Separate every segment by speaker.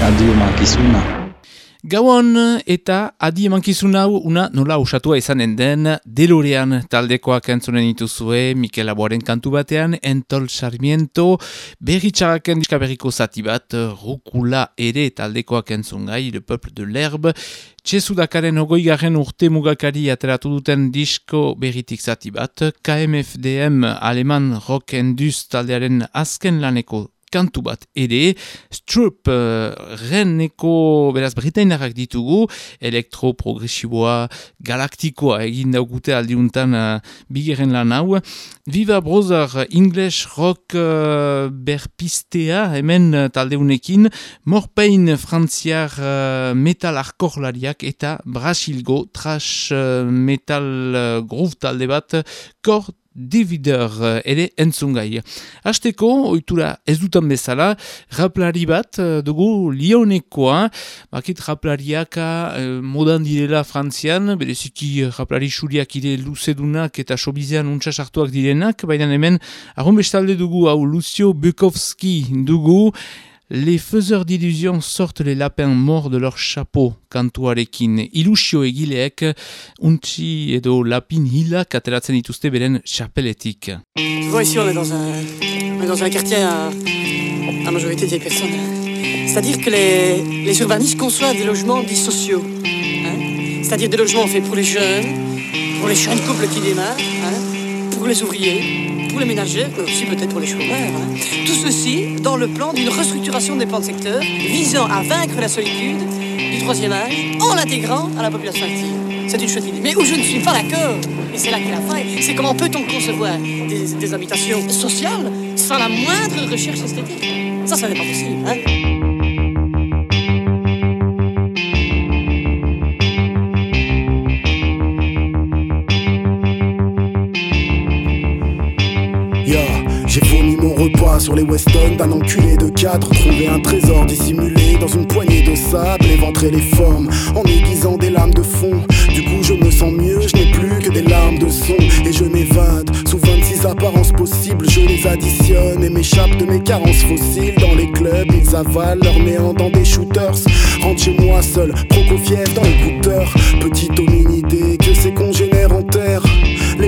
Speaker 1: Radio Makisuna.
Speaker 2: Gauan eta adi emankizun hau una nola usatua izanen den delorean. Taldekoak entzunen dituzue Mikel Aboaren kantu batean Entol Sarmiento berritxaraken diska berriko zati bat Rukula ere taldekoak entzun gai Le Peuple de l'Herbe. Txezudakaren ogoi garen urte mugakari ateratu duten disko berritik zati bat KMFDM Aleman Rock Enduz taldearen azken laneko kantu bat ere, Stroop uh, reneko beraz britainarrak ditugu, elektro-progresiboa galaktikoa egin daugute aldiuntan uh, bigeren lan hau. Viva Brother English Rock uh, berpistea hemen uh, taldeunekin, Morpain frantziar uh, metal arkorlariak eta Brasilgo trash uh, metal uh, groove talde bat, kor divider uh, ere entzungai. Hasteko, oitura ez dutan bezala, raplari bat uh, dugu lionekoa, bakit raplariaka uh, modan direla frantzian, bereziki raplari suriak ire luzedunak eta sobizean untsa sartuak direnak, baina hemen, arrun bestalde dugu hau Lucio Bukowski dugu, Les faiseurs d'illusions sortent les lapins morts de leur chapeau kantuarekin. Ilusio egileek untsi edo lapin hilak ateratzen dituzte beren chapeletik.
Speaker 3: Tu vois, ici, on est dans un, on est dans un quartier à, à majorité de vieilles personnes. C'est-à-dire que les, les urbanistes conçoivent des logements dits sociaux. hein. C'est-à-dire des logements faits pour les jeunes, pour les jeunes couples qui démarrent, hein, pour les ouvriers, pour les ménagères, mais aussi peut-être pour les chômeurs. hein. Tout ceci dans le plan d'une restructuration des plans de secteur visant à vaincre la solitude du troisième âge en l'intégrant à la population active. C'est une chouette idée. Mais où je ne suis pas d'accord, et c'est là qu'est la faille, c'est comment peut-on concevoir des, habitations sociales sans la moindre recherche esthétique? Ça, ça n'est pas possible. Hein
Speaker 4: sur les Weston d'un enculé de quatre. Trouver un trésor dissimulé dans une poignée de sable Éventrer les formes en aiguisant des lames de fond. Du coup je me sens mieux, je n'ai plus que des larmes de son. Et je m'évade sous 26 apparences possibles. Je les additionne et m'échappe de mes carences fossiles. Dans les clubs ils avalent leur néant dans des shooters. Rentre chez moi seul, Prokofiev dans l'écouteur Petite hominidé que ces congénères en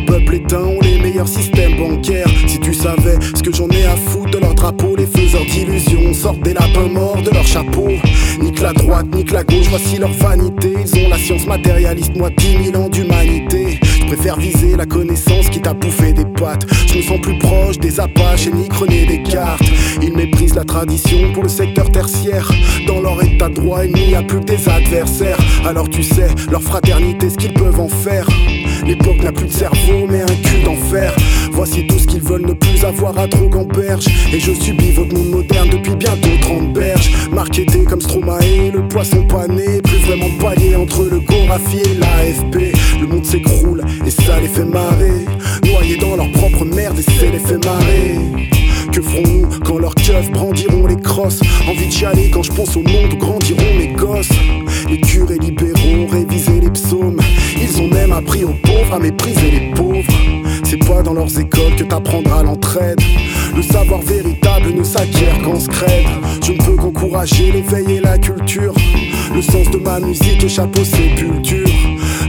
Speaker 4: les peuples éteints ont les meilleurs systèmes bancaires. Si tu savais ce que j'en ai à foutre de leur drapeau, les faiseurs d'illusions sortent des lapins morts de leur chapeau. Nique la droite, nique la gauche, voici leur vanité. Ils ont la science matérialiste, moi 10 000 ans d'humanité. Je préfère viser la connaissance qui t'a bouffé des pattes. Je me sens plus proche des apaches et Nick René Descartes. Ils méprisent la tradition pour le secteur tertiaire. Dans leur état de droit, il n'y a plus que des adversaires. Alors tu sais, leur fraternité, ce qu'ils peuvent en faire. L'époque n'a plus de cerveau, mais un cul d'enfer. Voici tout ce qu'ils veulent ne plus avoir à drogue en berge. Et je subis votre monde moderne depuis bientôt 30 berges. Marketé comme Stromae, le poisson pané. Plus vraiment palier entre le Gorafi et l'AFP. Le monde s'écroule et ça les fait marrer. Noyés dans leur propre merde et c'est les fait marrer. Que ferons-nous quand leurs keufs brandiront les crosses? Envie de chialer quand je pense au monde où grandiront mes gosses Les curés libéraux réviser les psaumes. Ils ont même appris aux pauvres à mépriser les pauvres. C'est pas dans leurs écoles que t'apprendras l'entraide. Le savoir véritable ne s'acquiert qu'en scred. Je ne peux qu'encourager l'éveil et la culture. Le sens de ma musique échappe aux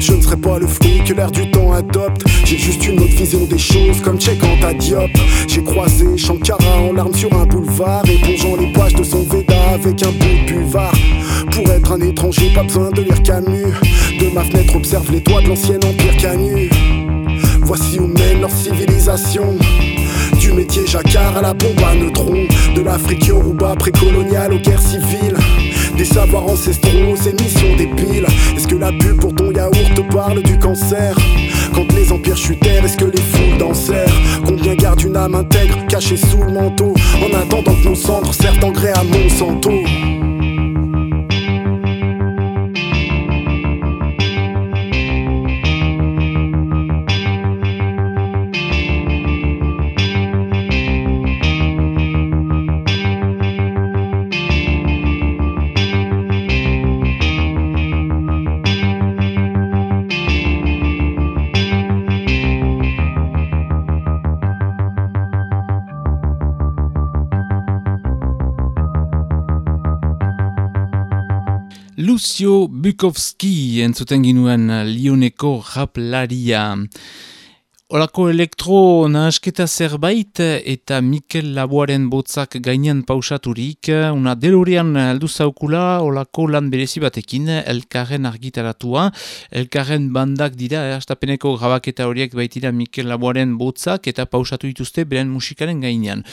Speaker 4: je ne serai pas le fruit que l'air du temps adopte. J'ai juste une autre vision des choses, comme check en diop. J'ai croisé Shankara en larmes sur un boulevard, épongeant les pages de son Veda avec un bout buvard. Pour être un étranger, pas besoin de lire Camus. De ma fenêtre, observe les toits de l'ancien empire Canu. Voici où mène leur civilisation. Du métier jacquard à la bombe à neutrons De l'Afrique Yoruba précoloniale aux guerres civiles Des savoirs ancestraux, ces missions débiles Est-ce que la pub pour ton yaourt te parle du cancer? Quand les empires chutèrent, est-ce que les foules dansèrent? Combien gardent une âme intègre cachée sous le manteau? En attendant que nos cendres servent engrais à Monsanto
Speaker 5: Lucio Bukowski entzuten ginuen Lioneko raplaria. Olako elektro nahasketa zerbait eta Mikel Laboaren botzak gainean pausaturik, una delorean aldu zaukula olako lan berezi batekin, elkarren argitaratua, elkarren bandak dira, eh, astapeneko grabaketa horiek baitira Mikel Laboaren botzak eta pausatu dituzte beren musikaren gainean.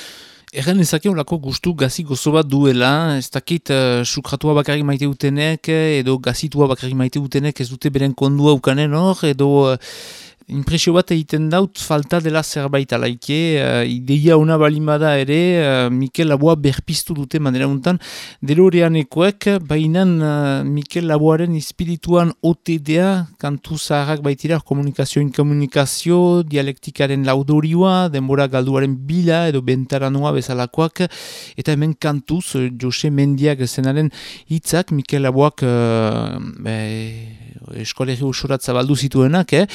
Speaker 5: Erren ezake olako gustu gazi gozo bat duela, ez dakit uh, sukratua bakarrik maite dutenek, edo gazitua bakarrik maite dutenek ez dute beren kondua ukanen hor, edo... Uh, impresio bat egiten daut falta dela zerbait alaike, uh, ideia ona balimada ere, uh, Mikel Laboa berpiztu dute manera untan, delorean ekoek, bainan uh, Mikel Laboaren espirituan OTDA, kantu zaharrak baitira, komunikazio inkomunikazio, dialektikaren laudorioa, denbora galduaren bila edo bentaranoa bezalakoak, eta hemen kantuz, Jose Mendiak zenaren hitzak Mikel Laboak uh, eskolegi usuratza baldu zituenak, eh?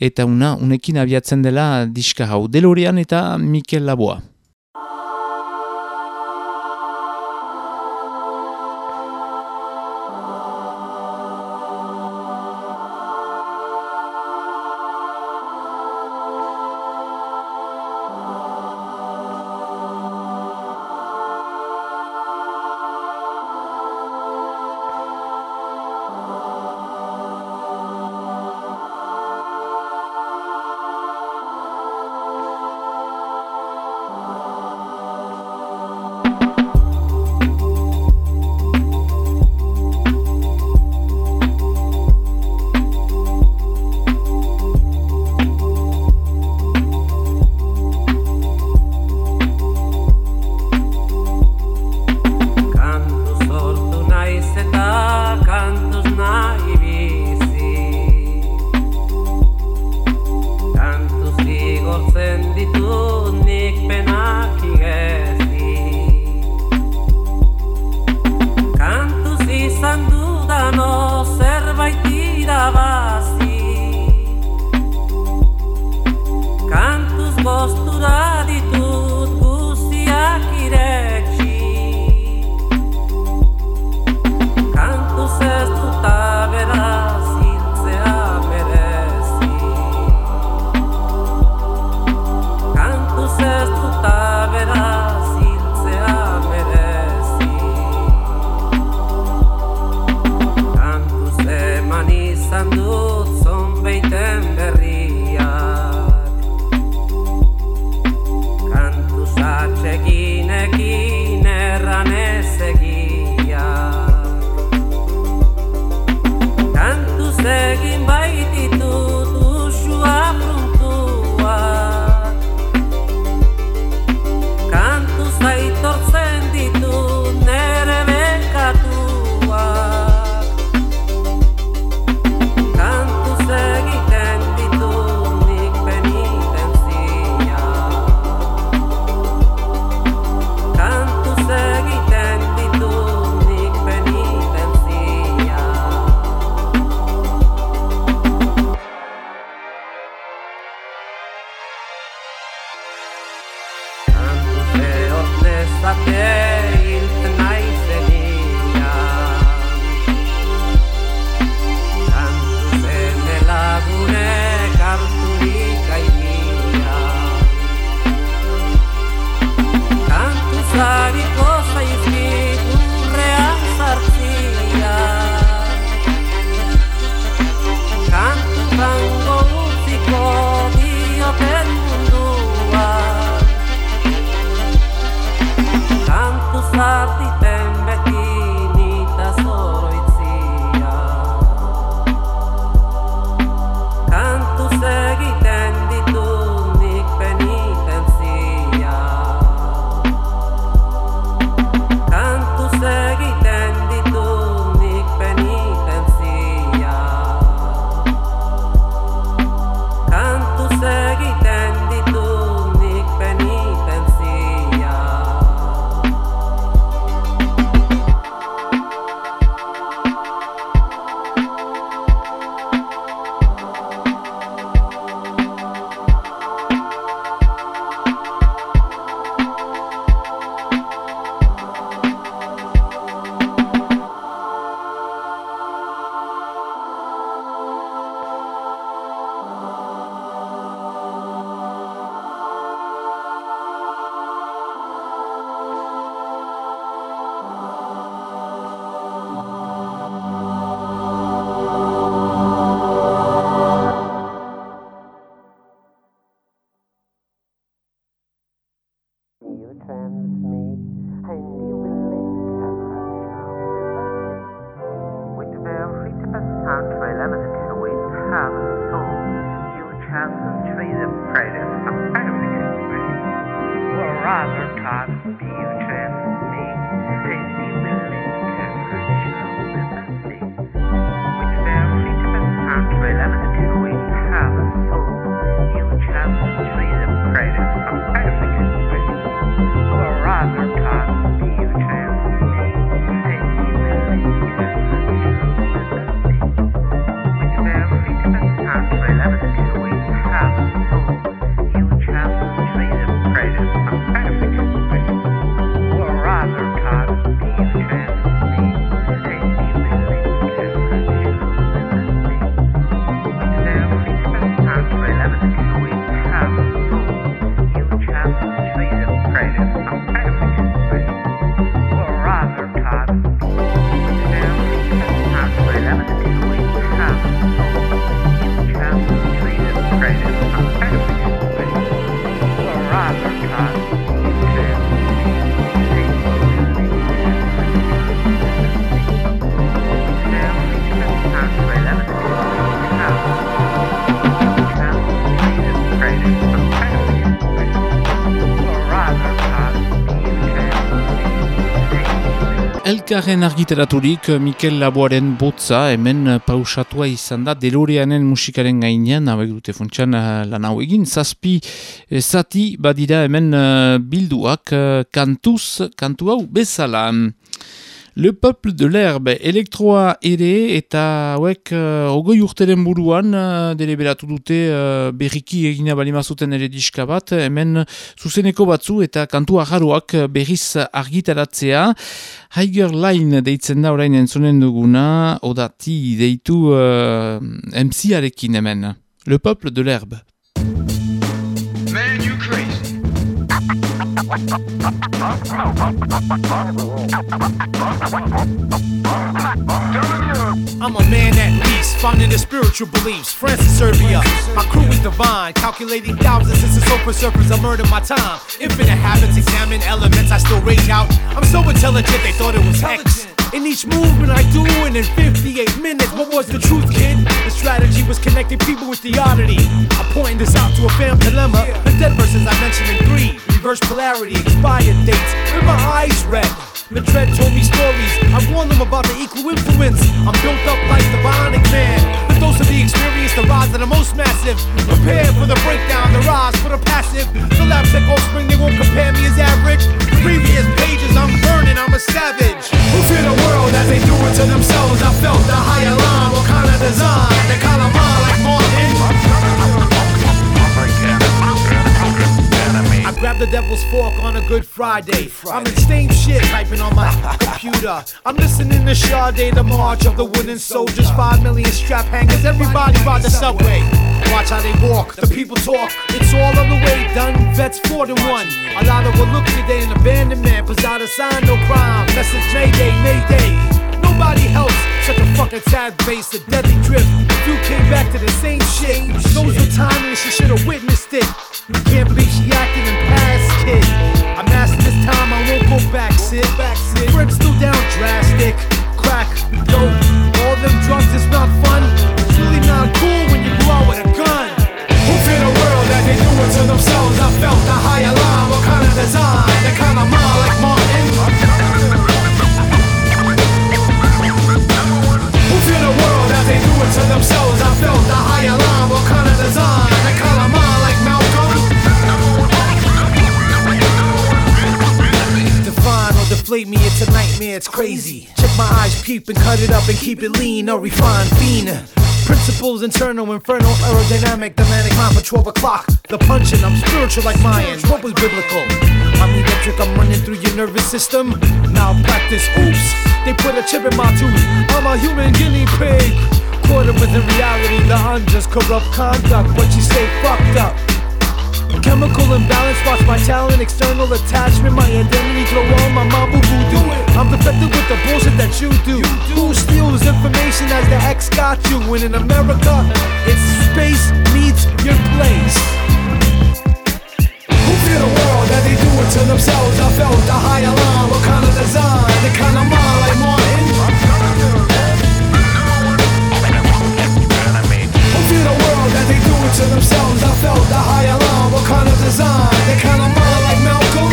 Speaker 5: eta una, unekin abiatzen dela diska hau. Delorean eta Mikel Laboa.
Speaker 2: Elkarren argiteraturik Mikel Laboaren botza hemen pausatua izan da Deloreanen musikaren gainean, hau dute funtsan eh, lan hau egin, zazpi eh, zati badira hemen eh, bilduak kantuz, kantu hau bezala. Le Peuple de l'Herbe elektroa ere eta hauek uh, ogoi urteren buruan uh, deliberatu dute uh, berriki egina balimazuten ere diska bat, hemen zuzeneko batzu eta kantu aharoak berriz argitaratzea. Haiger Line deitzen da orain entzunen duguna, odati deitu uh, MC-arekin hemen. Le Peuple de l'Herbe.
Speaker 6: I'm a man at least, finding the spiritual beliefs. France and Serbia, my crew is divine. Calculating thousands since the sofa surfers, I murder my time. Infinite habits, examine elements, I still rage out. I'm so intelligent, they thought it was X. In each movement I do, and in 58 minutes, what was the truth, kid? The strategy was connecting people with the oddity. I pointed this out to a fam dilemma. The dead verses I mentioned in three. Reverse polarity, expired dates, with my eyes red. The dread told me stories. I warned them about the equal influence. I'm built up like the bionic man. Those of the experienced, the rise are the most massive. Prepare for the breakdown, the rise for the passive. The lab tech offspring, they won't compare me as average. Previous pages, I'm burning, I'm a savage. Who fear the world as they do it to themselves? I felt the higher line, what kind of design? They call grab the devil's fork on a good Friday. I'm in same shit, typing on my computer. I'm listening to Sade, the march of the wooden soldiers. Five million strap hangers, everybody ride the subway. Watch how they walk, the people talk. It's all on the way done. Vets four to one. A lot of what look today in abandonment. Posada sign, no crime. Message Mayday, Mayday. Nobody helps. Such a fucking sad base, a deadly drift. You came back to the same shit. Those were timing, she should have witnessed it. You can't believe she acting in past kid. I'm asking this time, I won't go back, sit. Friends still down drastic. Crack, dope, all them drugs is not fun. It's really not cool when you go out with a gun. Who fear the world that they do it to themselves? I felt the higher line, what kind of design? The kind of mind like Martin. Fear the world that they do it to themselves? I felt the higher line, what kind of design? Kind of mind like Malcolm. Define or deflate me, it's a nightmare, it's crazy. Check my eyes, peep and cut it up and keep it lean or refined, fiend. Principles, internal, infernal, aerodynamic, dynamic, mind for 12 o'clock. The punching, I'm spiritual like Mayans. What was biblical? I'm electric, I'm running through your nervous system. Now practice, oops. They put a chip in my tooth. I'm a human guinea pig. Caught up within reality, the unjust, corrupt conduct. What you say, fucked up. Chemical imbalance, watch my talent, external attachment, my identity throw on my mambo voodoo. I'm defective with the bullshit that you do. Who steals information as the X got you? When in America, it's space meets your place. Who fear the world that they do it to themselves. I felt the high alarm. What kind of design? The kind of mind like Martin. To themselves? I felt the high alarm. What kind of design? The kind of mind like Malcolm.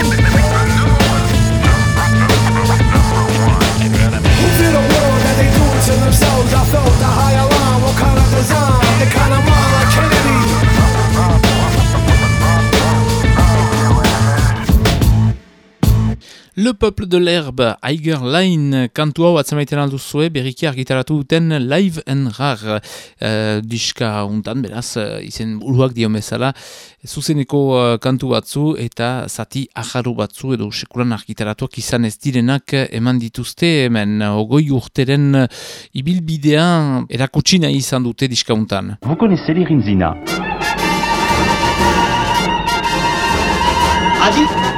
Speaker 6: Who feel the world that they do to themselves? I felt the high alarm. What kind of design? The kind of mind
Speaker 2: Le Peuple de l'Herbe, Aiger Line, kantu hau atzamaiten alduzue, berriki argitaratu duten Live and Rar uh, diska untan, beraz, uh, izen buruak dio bezala, zuzeneko uh, kantu batzu eta zati ajaru batzu edo sekuran argitaratuak izan ez direnak eman dituzte, hemen. Ogoi urteren uh, ibilbidea erakutsina izan dute diska untan.
Speaker 7: Vous connaissez les Rinzina?
Speaker 8: Merci.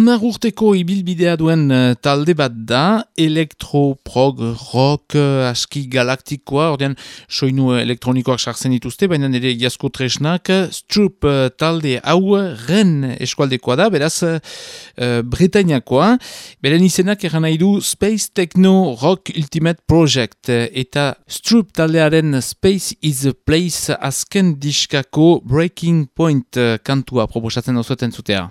Speaker 2: Hamar urteko ibilbidea duen eh, talde bat da, elektro, prog, rock, eh, aski galaktikoa, ordean soinu elektronikoak sartzen dituzte, baina nire jasko tresnak, eh, talde hau ren eskualdekoa da, beraz uh, Bretainakoa, beren izenak eran nahi du Space Techno Rock Ultimate Project, eta Stroop taldearen Space is a Place azken diskako Breaking Point kantua proposatzen dauzueten zutea.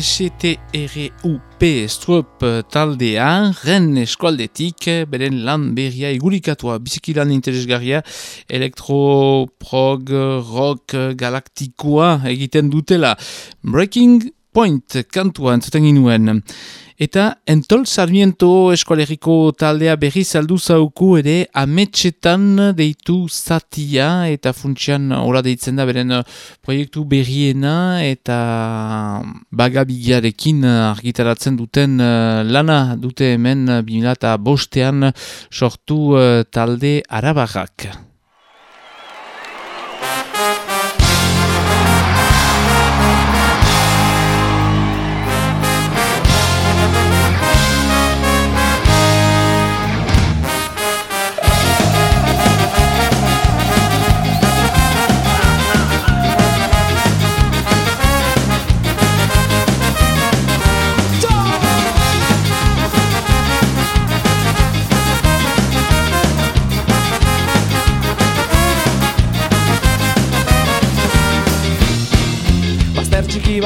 Speaker 2: STRUP Strup taldea, ren eskualdetik, beren lan berria igurikatua, bizikilan interesgarria, elektro, prog, rock, galaktikoa egiten dutela. Breaking Point kantua entzuten ginuen. Eta entol Sarmiento eskualeriko taldea berri saldu zauku ere ametxetan deitu zatia eta funtsian ora deitzen da beren proiektu berriena eta bagabigiarekin argitaratzen duten eh, lana dute hemen 2005 bostean sortu eh, talde arabarrak.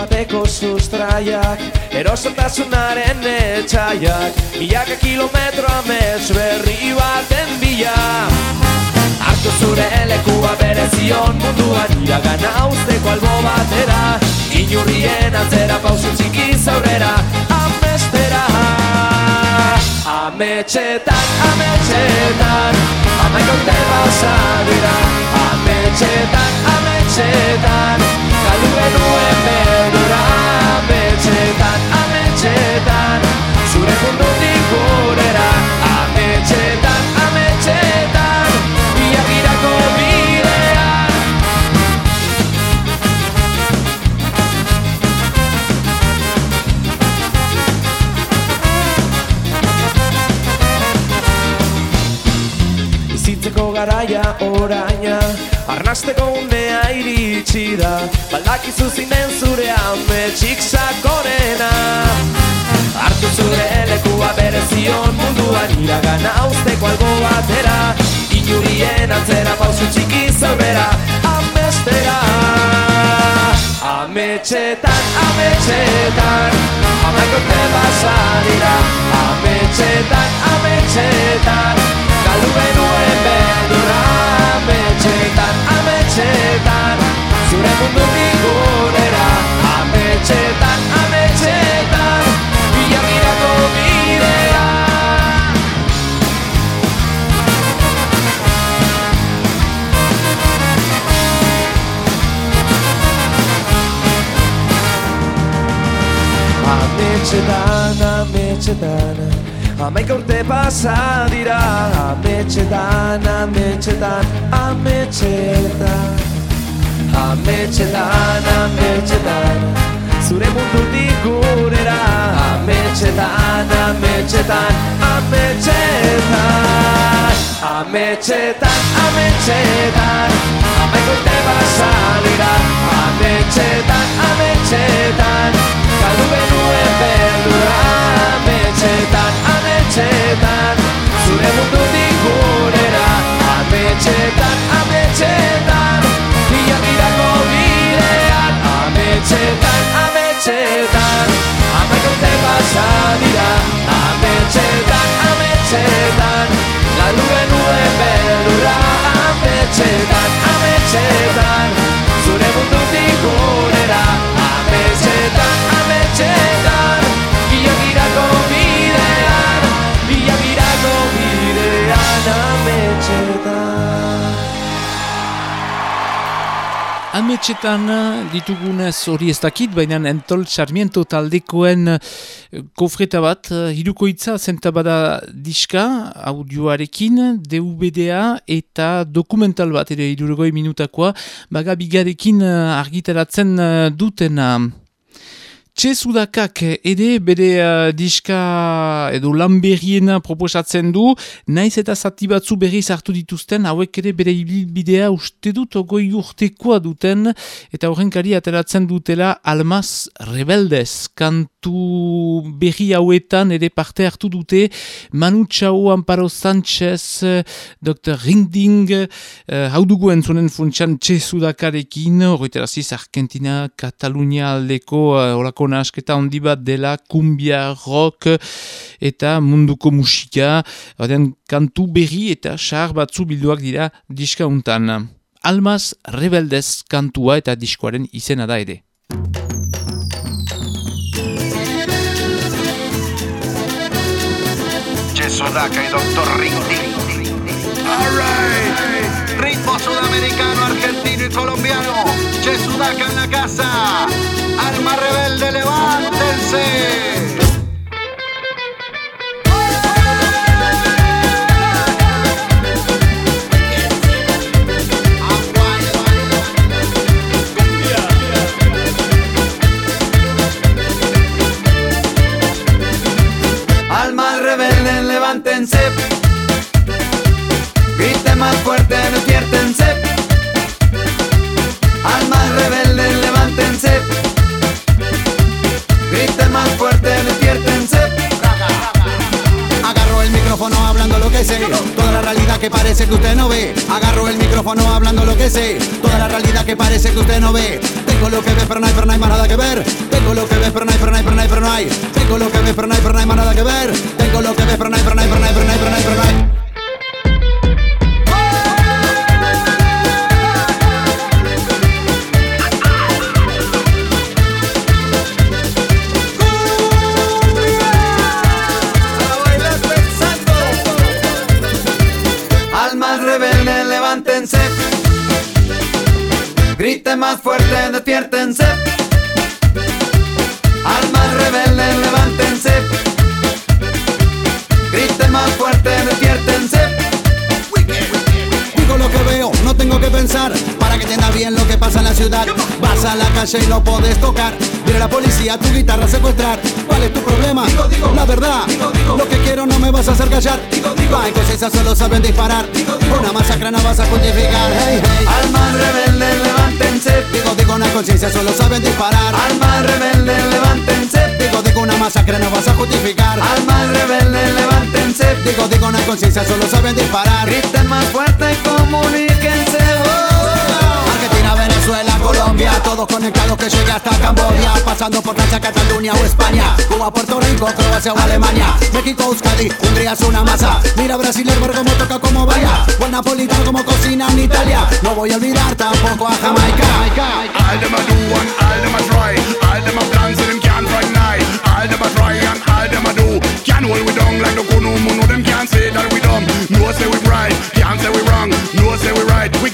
Speaker 7: Bateko sustraiak Erosotasunaren etxaiak Milaka kilometro amets berri baten bila. Artu zure lekua bere zion munduan Iragana usteko albo batera. Inurrien atzera pausu txiki zaurera Amestera Ametxetan, ametxetan Amaiko te basa dira Ametxetan, ametxetan Galdu genuen berdura Ametxetan, ametxetan Zure mundutik gurera oraina. Arnasteko unea iritsi da. Baldakizu zinen zure ametxik sakonena. Artu zure lekua bere zion munduan Iragana usteko algo batera. Inurien antzera pausu txiki zaurera Amestera. Ametxetan, ametxetan Amaiko te basadira Ametxetan, ametxetan Galdu benuen Ametxetan, ametxetan Zure mundu bigurera Ametxetan, ametxetan Bila mirako bidea. Ametxetan, ametxetan Amaik urte pasa dira Ametxetan, ametxetan, ametxetan. Ametxetan, ametxetan Zure mundutik gurera Ametxetan, ametxetan, ametxetan. Ametxetan, ametxetan Amaik urte pasa dira. Ametxetan, ametxetan Galdu benuen berdura Ametxetan, ametxetan Zure mundutik gurera Ametxetan, ametxetan Ia girako bidean Ametxetan, ametxetan Amaik urte pasa dira Ametxetan, ametxetan Galdu benuen berdura Ametxetan, ametxetan Ametxetan
Speaker 2: ditugunez hori ez dakit, baina entol Sarmiento taldekoen eh, kofreta bat, eh, hirukoitza zentabada diska, audioarekin, DVD-a eta dokumental bat, ere hirurogoi minutakoa, baga bigarekin eh, argitaratzen eh, dutena. Txezudakak ere bere uh, diska edo lan berriena proposatzen du, naiz eta zati batzu berriz hartu dituzten, hauek ere bere bidea uste dut ogoi urtekoa duten, eta horrenkari ateratzen dutela Almaz Rebeldez, kantu berri hauetan ere parte hartu dute, Manu Chao, Amparo Sanchez, Dr. Rinding, uh, hau dugu entzunen funtsian Txezudakarekin, horretaraziz Argentina, Katalunia aldeko uh, orako arteko nasketa handi bat dela kumbia rock eta munduko musika, baden kantu berri eta sar batzu bilduak dira diska untan. Almaz Rebeldez kantua eta diskoaren izena da ere.
Speaker 9: Sudaka y Doctor Rindy. Alright. Ritmo sudamericano, Colombiano, Yesudaca en la casa, alma rebelde, levántense.
Speaker 7: Alma rebelde, levántense. Grite más fuerte, despiértense.
Speaker 10: Micrófono hablando lo que sé. Toda la realidad que parece que usted no ve. Agarro el micrófono hablando lo que sé. Toda la realidad que parece que usted no ve. Tengo lo que ve, pero no hay, pero no hay más nada que ver. Tengo lo que ve, pero no hay, pero no hay, pero no hay, pero no hay. Tengo lo que ve, pero no hay, pero no hay más nada que ver. Tengo lo que ve, pero no hay, pero no hay, pero no hay, pero no hay, pero no hay, pero no hay.
Speaker 7: Griten más fuerte, despiértense. Almas rebeldes, levántense. Griten más fuerte, despiértense.
Speaker 10: Digo lo que veo, no tengo que pensar Para que entienda bien lo que pasa en la ciudad Vas a la calle y no puedes tocar Viene la policía, tu guitarra secuestrar ¿Cuál es tu problema? la verdad Lo que quiero no me vas a hacer callar. Va en conciencia solo saben disparar. Una masacre no vas a justificar. Hey, hey.
Speaker 7: Almas rebeldes, levántense.
Speaker 10: Digo, digo, una conciencia solo saben disparar.
Speaker 7: Almas rebeldes, levántense.
Speaker 10: Digo, digo, una masacre no vas a justificar.
Speaker 7: Almas rebeldes, levántense.
Speaker 10: Digo, digo, una conciencia solo saben disparar.
Speaker 7: Griten más fuerte y comuníquense.
Speaker 10: Argentina, Venezuela, Colombia Todos conectados que llegue hasta Camboya Pasando por Francia, Cataluña o España Cuba, Puerto Rico, Croacia o Alemania México, Euskadi, Hungría es una masa Mira Brasil, el como toca como vaya Buen napolitano como cocina en Italia No voy a olvidar tampoco a Jamaica.
Speaker 11: All them a do and all them a try All them a plan so them can't fight night All them a try and all them a do Can't hold we down like the kunu No them can't say that we dumb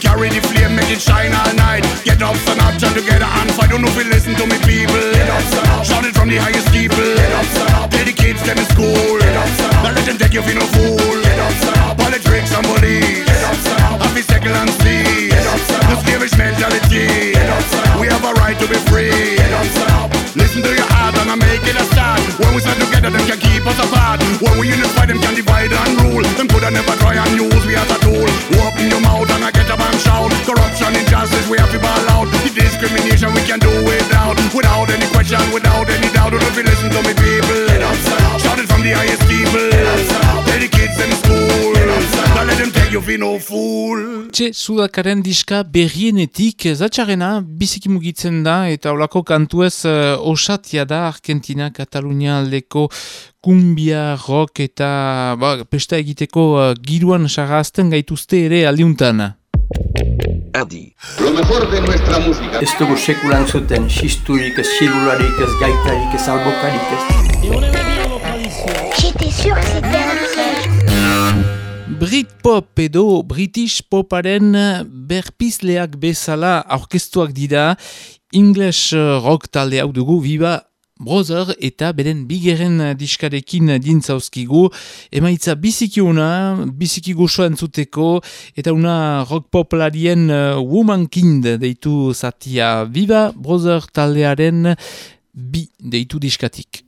Speaker 11: carry the flame Make it shine all night. Get up, stand up, join together and fight. Don't know if you listen to me people. Get up, stand up. Shout it from the highest people. Get up, stand up. Get the kids them in school. Get up, stand up. Don't let them take you for no fool. Get up, stand up. Politics and police. Get up, stand up. Happy second and see Get up, stand up. No slavish mentality. Get up, stand up. We have a right to be free. Get up, stand up Listen to your heart and I make it a start. When we stand together them can keep us apart. When we unify them can divide and rule. Them coulda never try and use we as a tool. Open your mouth and I get up and shout. Corruption, injustice, we have to ball out. The discrimination we can do without. Without any question, without any doubt. Don't you listen to me people. Shout it from the highest people. Tell the kids in school. Don't let them take you for
Speaker 2: Txe, Sudakaren diska berrienetik zatxarena biziki mugitzen da eta olako kantuez uh, osatia da Argentina, Katalunia aldeko kumbia, rock eta ba, pesta egiteko uh, giruan sarrazten gaituzte ere aldiuntan.
Speaker 12: Adi. Lo mejor de nuestra música. Ez dugu sekulan zuten, xisturik, ez xilularik, ez gaitarik, ez albokarik, ez...
Speaker 8: J'étais sûr que c'était un piège.
Speaker 2: Britpop edo British poparen berpizleak bezala aurkeztuak dira English rock talde hau dugu Viva Brother eta beren bigeren diskarekin dintzauzkigu emaitza biziki una, biziki gozoa entzuteko eta una rock poplarien Woman Kind deitu zatia Viva Brother taldearen bi deitu diskatik.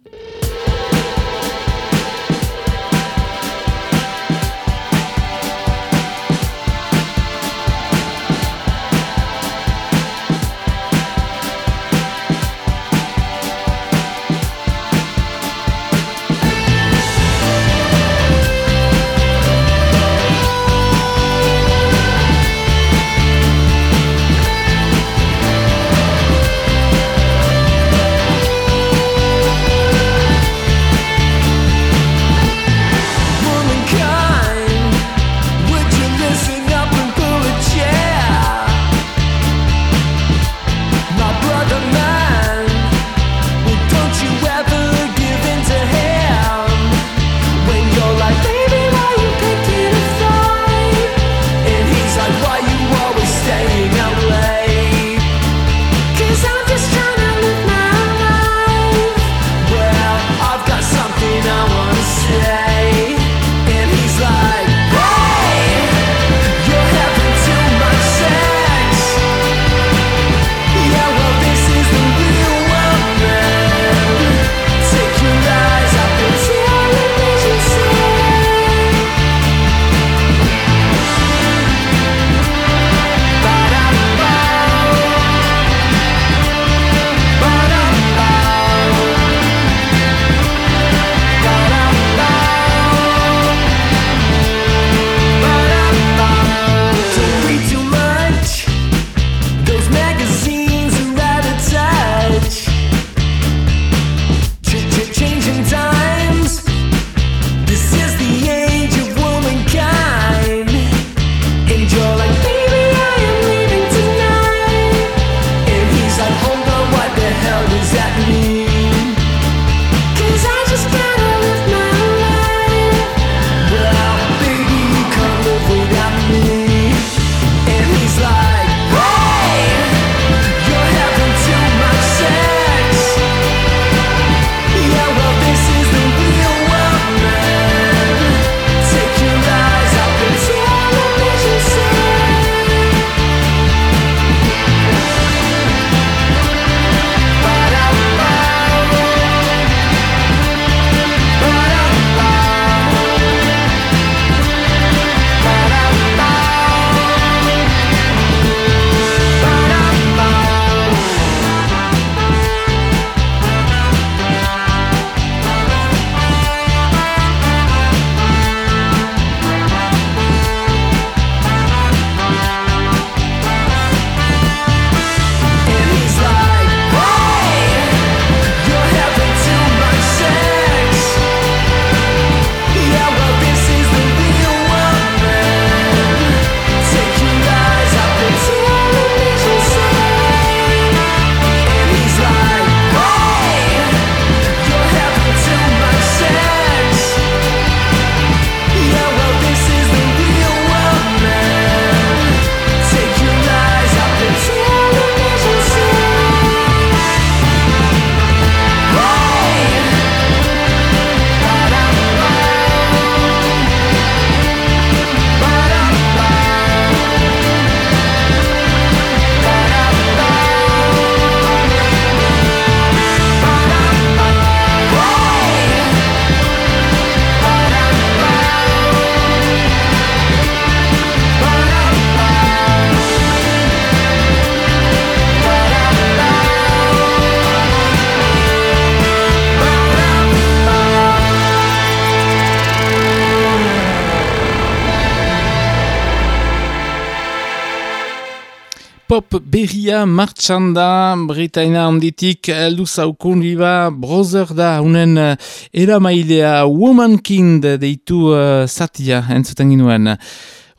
Speaker 2: Berria martxan da, Britaina onditik, eldu zaukun biba, brother da, unen uh, eramailea Woman Kind deitu uh, satia entzuten ginuen.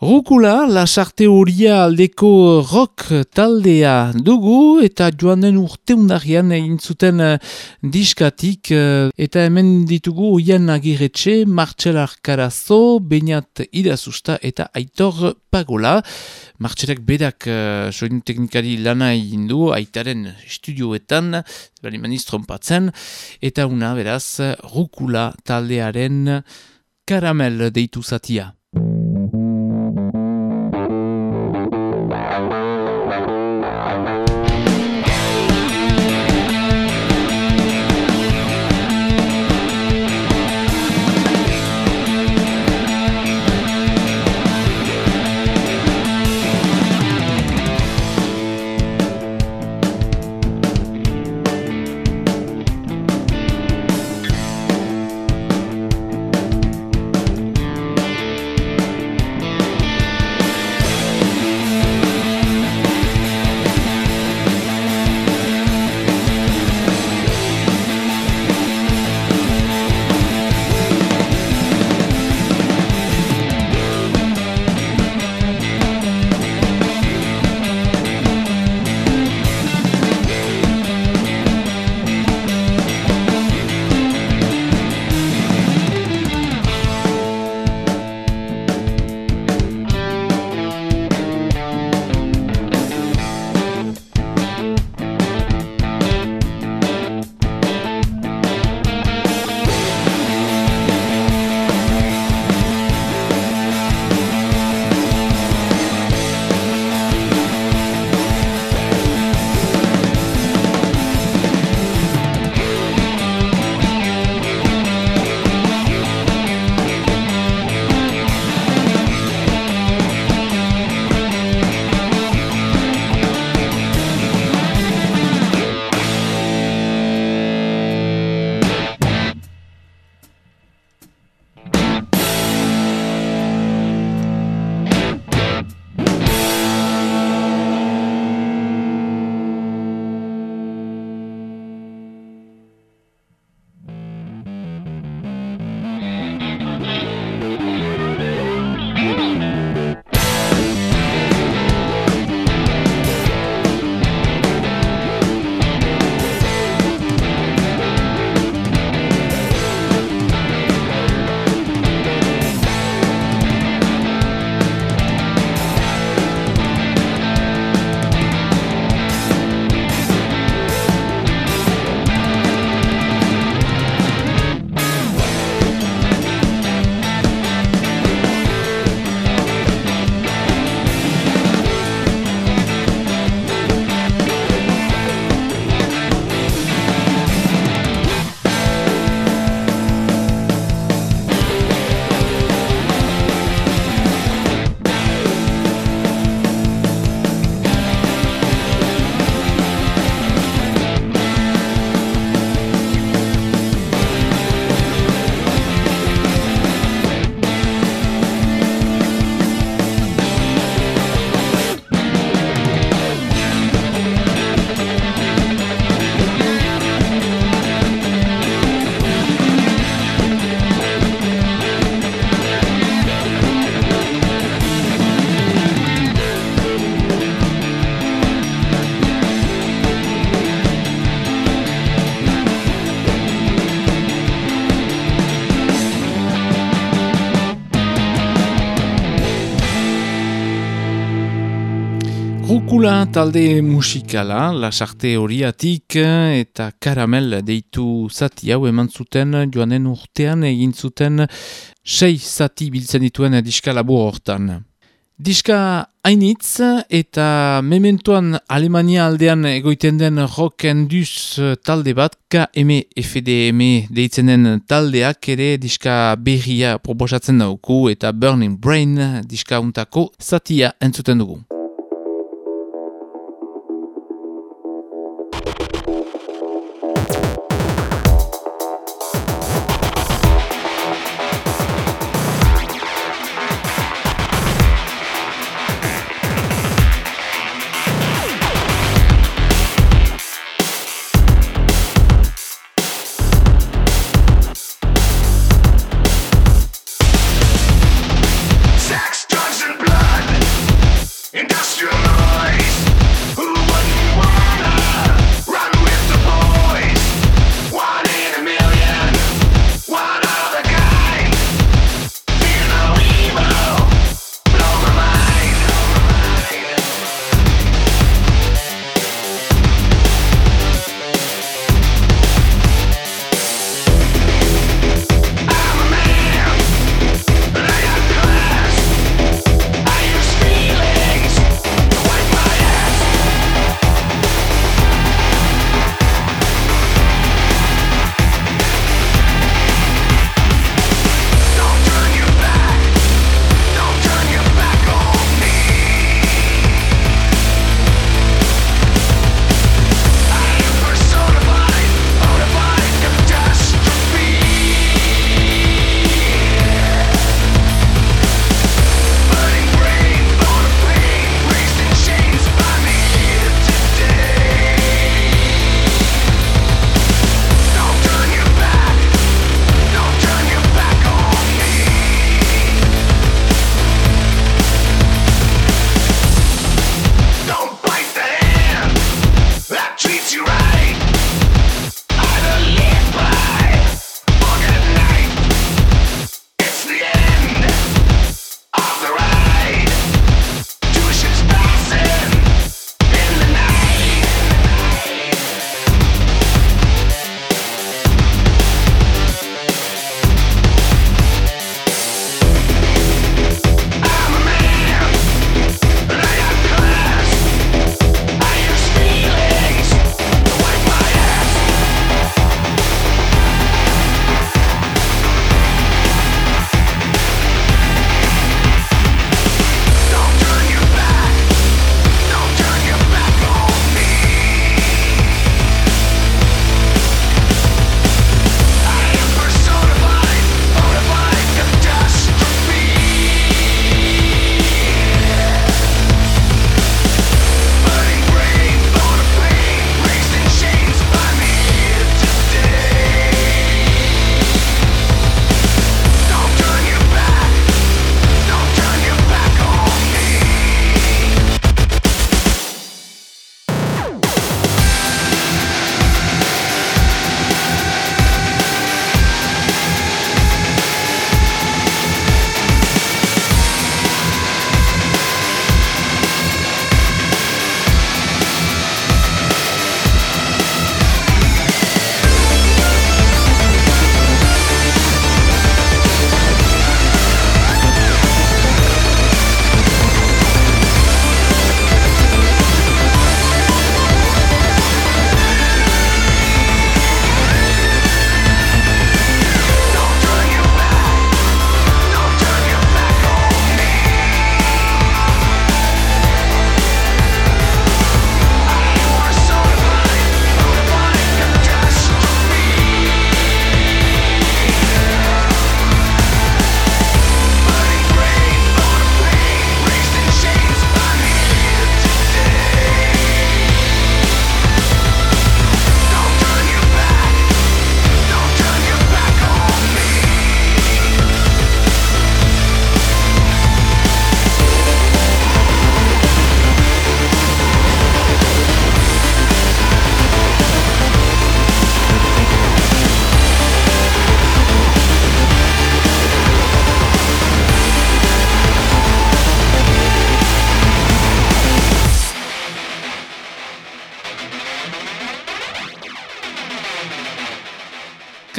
Speaker 2: Rukula, lasarte horia aldeko rock taldea dugu eta joan den urte undarian egin zuten uh, diskatik uh, eta hemen ditugu oian agiretxe, Martxel Arkarazo, Beniat Idasusta eta Aitor Pagola. Martxelek bedak uh, soinu teknikari lana egin du, aitaren estudioetan, bali maniz trompatzen, eta una beraz, Rukula taldearen karamel deitu zatia. Talde musikala, lasarte horiatik eta karamel deitu zati hau eman zuten joanen urtean egin zuten sei zati biltzen dituen diska labur hortan. Diska hainitz eta mementoan Alemania aldean egoiten den rock duz talde bat KMFDM deitzen den taldeak ere diska berria proposatzen dauku eta Burning Brain diska untako zatia entzuten dugu.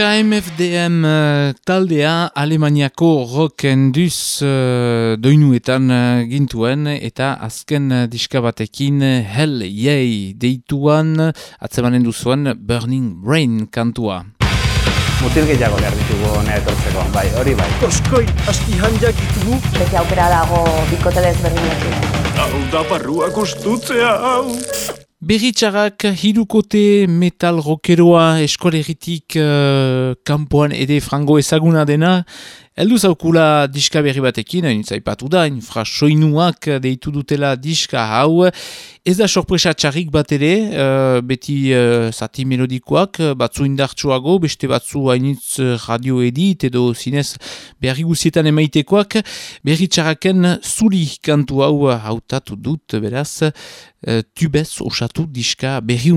Speaker 2: KMFDM uh, taldea Alemaniako rockenduz uh, doinuetan uh, gintuen eta azken uh, diska batekin Hell Yay deituan atzemanen duzuan Burning Brain kantua.
Speaker 13: Mutil gehiago behar ditugu nire etortzeko, bai, hori bai.
Speaker 14: Toskoi, asti handiak ditugu.
Speaker 15: Beti aukera dago bikote desberdinekin.
Speaker 14: Hau da barrua gustutzea, hau.
Speaker 2: Berritxarrak hirukote metal rockeroa eskoleritik uh, kanpoan ere frango ezaguna dena
Speaker 16: Eldu zaukula diska berri batekin, hain zaipatu da, infra soinuak deitu dutela diska hau. Ez da sorpresa txarrik bat ere, uh, beti uh, zati melodikoak, batzu indartsuago, beste batzu hainitz radio edit edo zinez berri guzietan emaitekoak, berri txarraken zuri kantu hau hautatu dut, beraz, uh, tubez osatu diska berri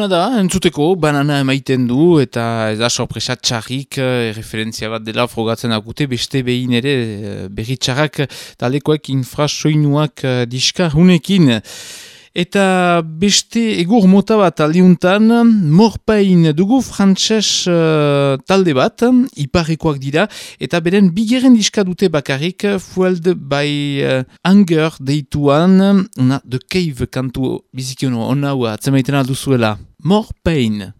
Speaker 16: Ona da, entzuteko, banana emaiten du, eta ez da sorpresa txarrik, e, referentzia bat dela frogatzen akute, beste behin ere e, berri txarrak talekoek infrasoinuak e, diska hunekin. Eta beste egur mota bat aldiuntan, morpain dugu frantses uh, talde bat, iparrekoak dira, eta beren bigeren diska dute bakarrik, fueld by uh, anger deituan, una The Cave kantu bizikiono, ona hua, atzemaiten alduzuela, More
Speaker 2: Pain.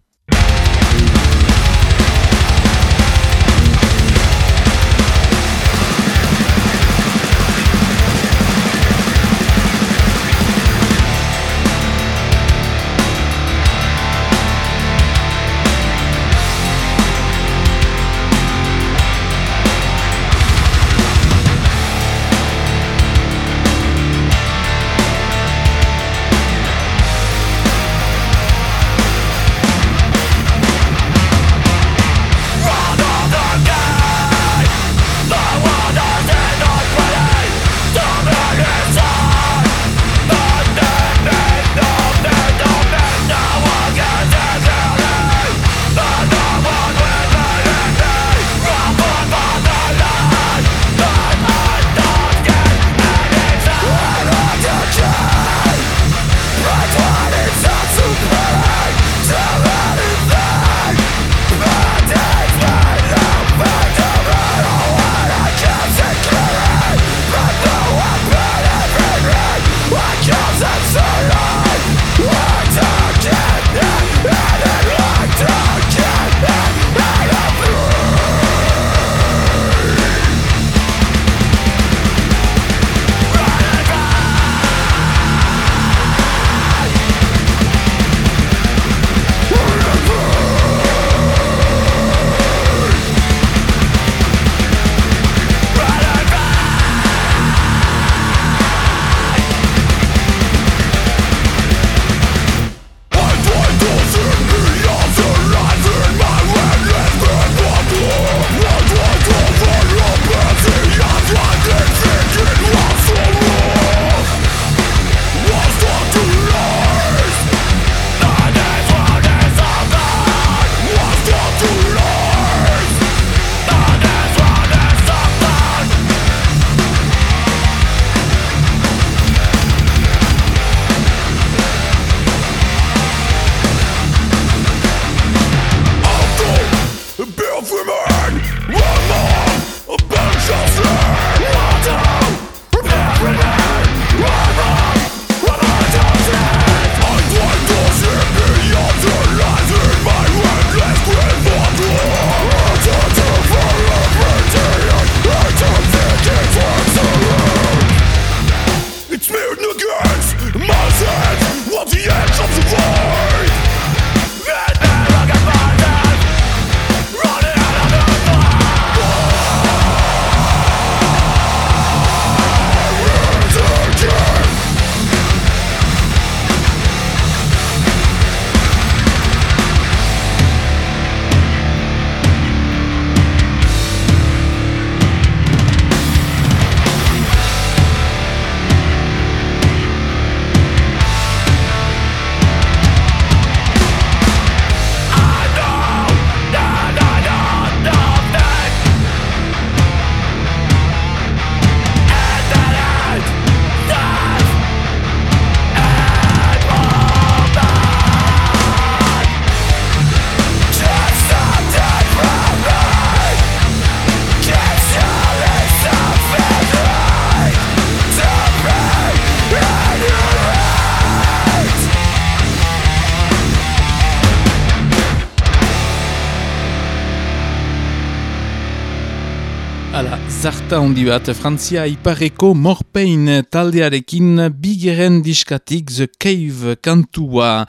Speaker 2: Handi bat, Frantzia ipareko morpein taldearekin bigeren diskatik The Cave kantua.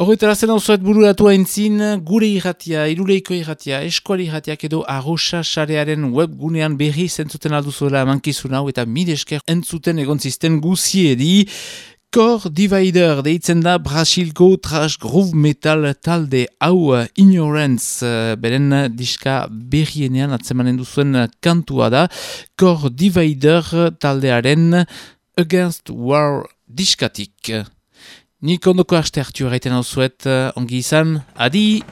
Speaker 2: Horretara zen zuet bururatu haintzin, gure irratia, iruleiko irratia, eskuali irratiak edo arroxa xarearen webgunean berri zentzuten alduzuela mankizun hau eta mide esker entzuten egon zisten guziedi. Core Divider deitzen da Brasilko trash groove metal talde hau Ignorance uh, beren diska berrienean atzemanen duzuen kantua da Core Divider taldearen Against War diskatik. Nik ondoko haste hartu erraiten hau zuet, ongi izan, adi!